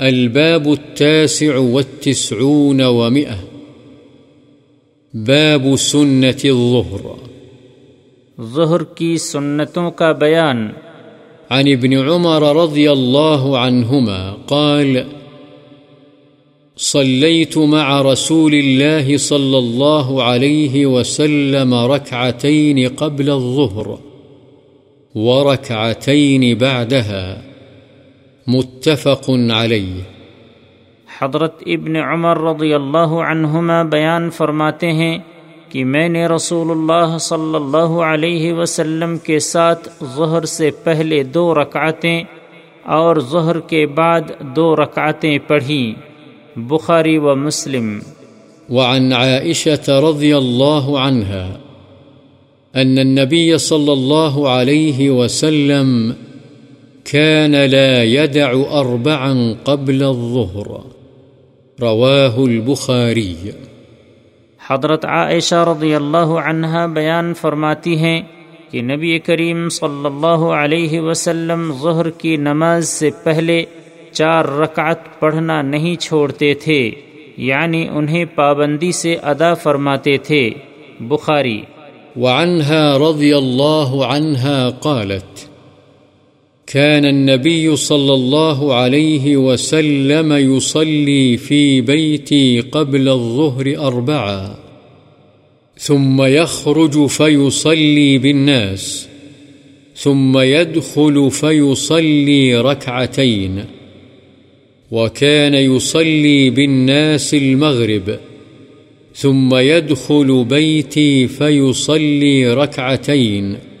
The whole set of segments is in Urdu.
الباب التاسع والتسعون ومئة. باب سنة الظهر. ظہر کی سنتوں کا بیان. عن ابن عمر رضي الله عنهما قال صليت مع رسول الله صلى الله عليه وسلم ركعتين قبل الظهر وركعتين بعدها. متفق علیہ۔ حضرت ابن عمر رضی اللہ عنہما بیان فرماتے ہیں کہ میں نے رسول اللہ صلی اللہ علیہ وسلم کے ساتھ ظہر سے پہلے دو رکعتیں اور ظہر کے بعد دو رکعتیں پڑھیں۔ بخاری و مسلم۔ وعن عائشة رضی اللہ عنها ان النبي صلی اللہ علیہ وسلم كان لا يدع أربعا قبل الظهر. رواه البخاري. حضرت عائشہ رضی اللہ عنہ بیان فرماتی ہیں کہ نبی کریم صلی اللہ علیہ وسلم ظہر کی نماز سے پہلے چار رکعت پڑھنا نہیں چھوڑتے تھے یعنی انہیں پابندی سے ادا فرماتے تھے۔ بخاری۔ وعنها رضی اللہ عنها قالت كان النبي صلى الله عليه وسلم يصلي في بيتي قبل الظهر أربعا ثم يخرج فيصلي بالناس، ثم يدخل فيصلي ركعتين، وكان يصلي بالناس المغرب، ثم يدخل بيتي فيصلي ركعتين.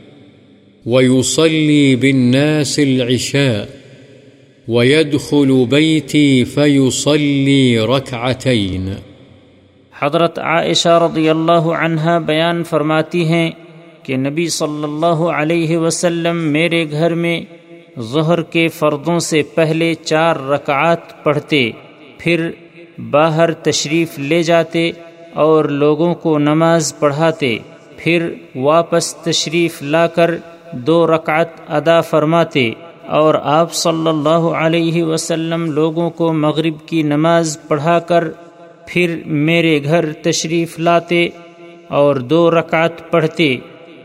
ويصلي بالناس العشاء ويدخل بيتي فيصلي ركعتين حضرت عائشہ رضی اللہ عنہ بیان فرماتی ہیں کہ نبی صلی اللہ علیہ وسلم میرے گھر میں ظہر کے فردوں سے پہلے چار رکعات پڑھتے، پھر باہر تشریف لے جاتے اور لوگوں کو نماز پڑھاتے، پھر واپس تشریف لا کر دو رکعت ادا فرماتے اور آپ صلی اللہ علیہ وسلم لوگوں کو مغرب کی نماز پڑھا کر پھر میرے گھر تشریف لاتے اور دو رکعت پڑھتے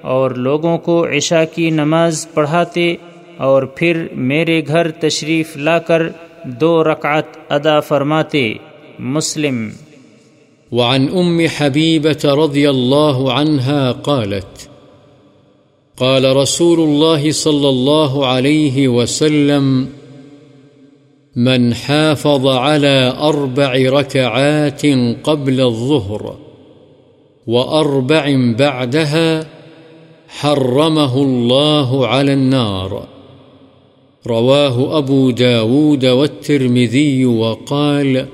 اور لوگوں کو عشاء کی نماز پڑھاتے اور پھر میرے گھر تشریف لا کر دو رکعت ادا فرماتے۔ مسلم۔ وعن ام رضی اللہ عنہ قالت قال رسول الله صلى الله عليه وسلم، من حافظ على أربع ركعات قبل الظهر وأربع بعدها، حرمه الله على النار. رواه أبو داود والترمذي وقال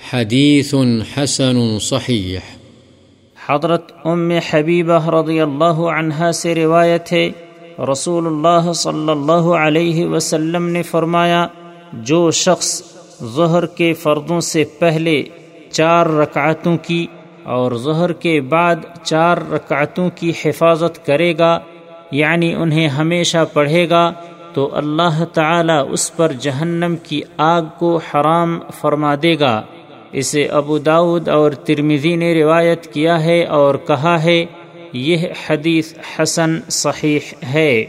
حديث حسن صحيح. حضرت ام حبیبہ رضی اللہ عنہ سے روایت ہے رسول اللہ صلی اللہ علیہ وسلم نے فرمایا، جو شخص ظہر کے فردوں سے پہلے چار رکعتوں کی اور ظہر کے بعد چار رکعتوں کی حفاظت کرے گا یعنی انہیں ہمیشہ پڑھے گا، تو اللہ تعالی اس پر جہنم کی آگ کو حرام فرما دے گا۔ اسے ابو داود اور ترمیزی نے روایت کیا ہے اور کہا ہے، یہ حدیث حسن صحیح ہے۔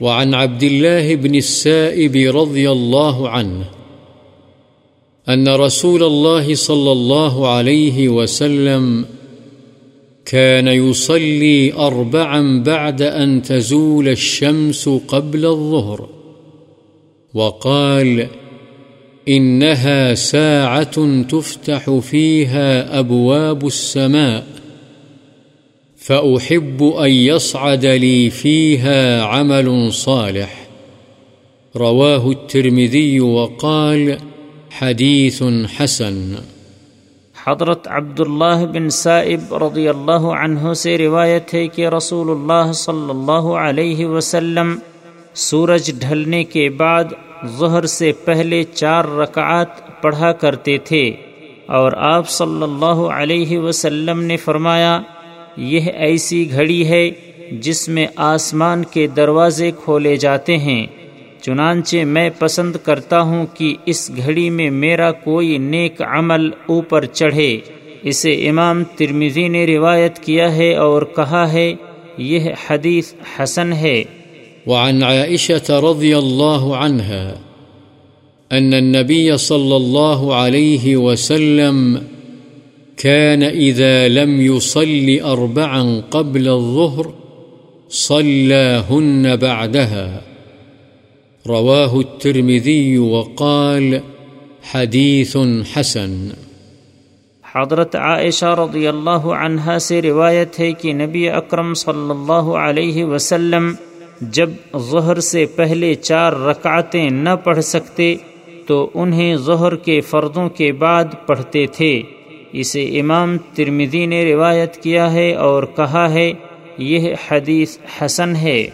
وعن عبد الله بن السائب رضي الله عنه أن رسول الله صلى الله عليه وسلم كان يصلي أربعا بعد أن تزول الشمس قبل الظهر وقال إنها ساعة تفتح فيها أبواب السماء، فأحب أن يصعد لي فيها عمل صالح. رواه الترمذي وقال حديث حسن. حضرت عبداللہ بن صائب رضی اللہ عنہ سے روایت ہے کہ رسول اللہ صلی اللہ علیہ وسلم سورج ڈھلنے کے بعد ظہر سے پہلے چار رکعات پڑھا کرتے تھے۔ اور آپ صلی اللہ علیہ وسلم نے فرمایا، یہ ایسی گھڑی ہے جس میں آسمان کے دروازے کھولے جاتے ہیں۔ چنانچہ میں پسند کرتا ہوں کہ اس گھڑی میں میرا کوئی نیک عمل اوپر چڑھے۔ اسے امام ترمیزی نے روایت کیا ہے اور کہا ہے، یہ حدیث حسن ہے۔ وعن عائشة رضي الله عنها أن النبي صلى الله عليه وسلم كان إذا لم يصل أربعا قبل الظهر صلاهن بعدها. رواه الترمذي وقال حديث حسن. حضرت عائشہ رضی اللہ عنہا سے روایت ہے کہ نبی اکرم صلی اللہ علیہ وسلم جب ظہر سے پہلے چار رکعتیں نہ پڑھ سکتے تو انہیں ظہر کے فردوں کے بعد پڑھتے تھے۔ اسے امام ترمدی نے روایت کیا ہے اور کہا ہے، یہ حدیث حسن ہے۔